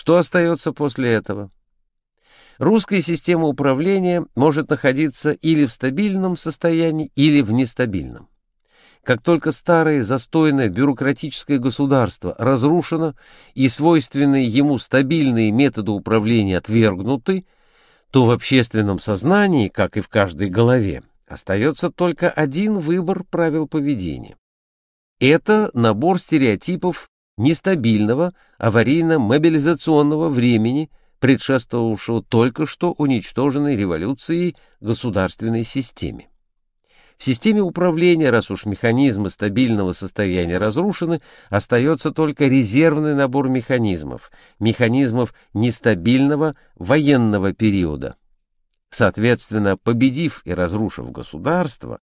Что остается после этого? Русская система управления может находиться или в стабильном состоянии, или в нестабильном. Как только старое застойное бюрократическое государство разрушено и свойственные ему стабильные методы управления отвергнуты, то в общественном сознании, как и в каждой голове, остается только один выбор правил поведения. Это набор стереотипов нестабильного аварийно-мобилизационного времени, предшествовавшего только что уничтоженной революцией государственной системе. В системе управления, раз уж механизмы стабильного состояния разрушены, остается только резервный набор механизмов, механизмов нестабильного военного периода. Соответственно, победив и разрушив государство,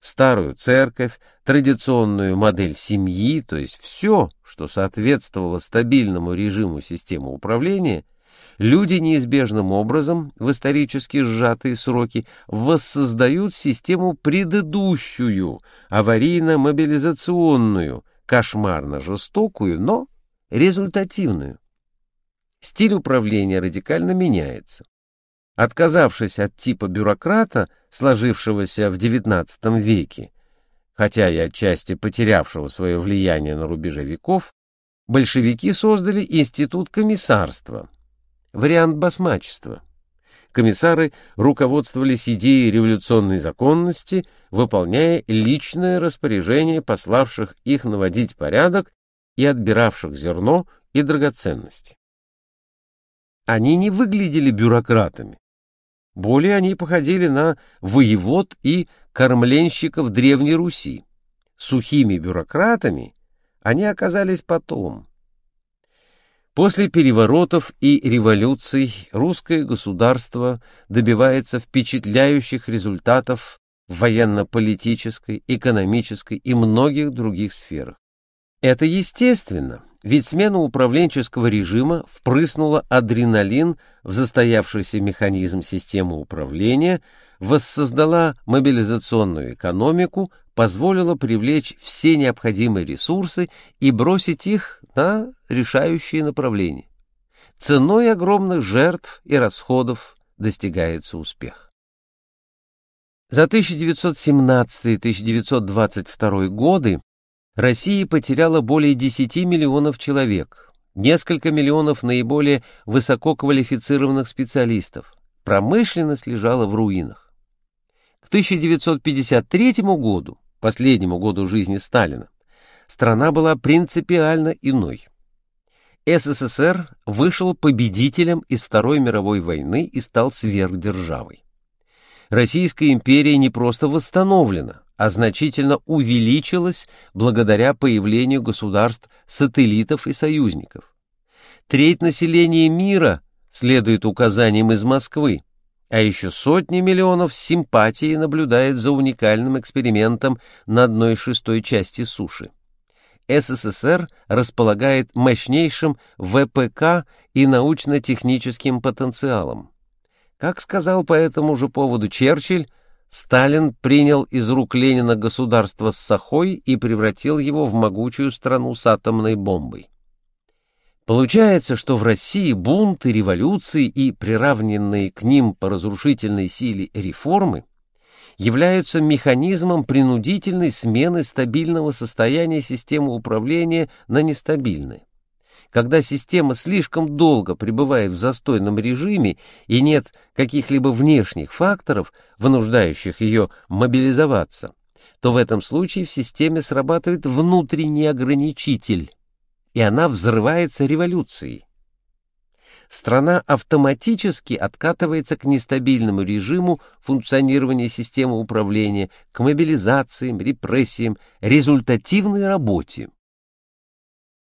старую церковь, традиционную модель семьи, то есть все, что соответствовало стабильному режиму системы управления, люди неизбежным образом в исторически сжатые сроки воссоздают систему предыдущую, аварийно-мобилизационную, кошмарно-жестокую, но результативную. Стиль управления радикально меняется. Отказавшись от типа бюрократа, сложившегося в XIX веке, хотя и отчасти потерявшего свое влияние на рубеже веков, большевики создали институт комиссарства, вариант басмачества. Комиссары руководствовались идеей революционной законности, выполняя личное распоряжение пославших их наводить порядок и отбиравших зерно и драгоценности. Они не выглядели бюрократами. Более они походили на воевод и кормленщиков Древней Руси. Сухими бюрократами они оказались потом. После переворотов и революций русское государство добивается впечатляющих результатов в военно-политической, экономической и многих других сферах. Это естественно, ведь смена управленческого режима впрыснула адреналин в застоявшийся механизм системы управления, воссоздала мобилизационную экономику, позволила привлечь все необходимые ресурсы и бросить их на решающие направления. Ценой огромных жертв и расходов достигается успех. За 1917-1922 годы Россия потеряла более 10 миллионов человек, несколько миллионов наиболее высококвалифицированных специалистов. Промышленность лежала в руинах. К 1953 году, последнему году жизни Сталина, страна была принципиально иной. СССР вышел победителем из Второй мировой войны и стал сверхдержавой. Российская империя не просто восстановлена, а значительно увеличилась благодаря появлению государств-сателлитов и союзников. Треть населения мира следует указаниям из Москвы, а еще сотни миллионов симпатии наблюдает за уникальным экспериментом на одной шестой части суши. СССР располагает мощнейшим ВПК и научно-техническим потенциалом. Как сказал по этому же поводу Черчилль, Сталин принял из рук Ленина государство с Сахой и превратил его в могучую страну с атомной бомбой. Получается, что в России бунты, революции и приравненные к ним по разрушительной силе реформы являются механизмом принудительной смены стабильного состояния системы управления на нестабильное когда система слишком долго пребывает в застойном режиме и нет каких-либо внешних факторов, вынуждающих ее мобилизоваться, то в этом случае в системе срабатывает внутренний ограничитель, и она взрывается революцией. Страна автоматически откатывается к нестабильному режиму функционирования системы управления, к мобилизациям, репрессиям, результативной работе.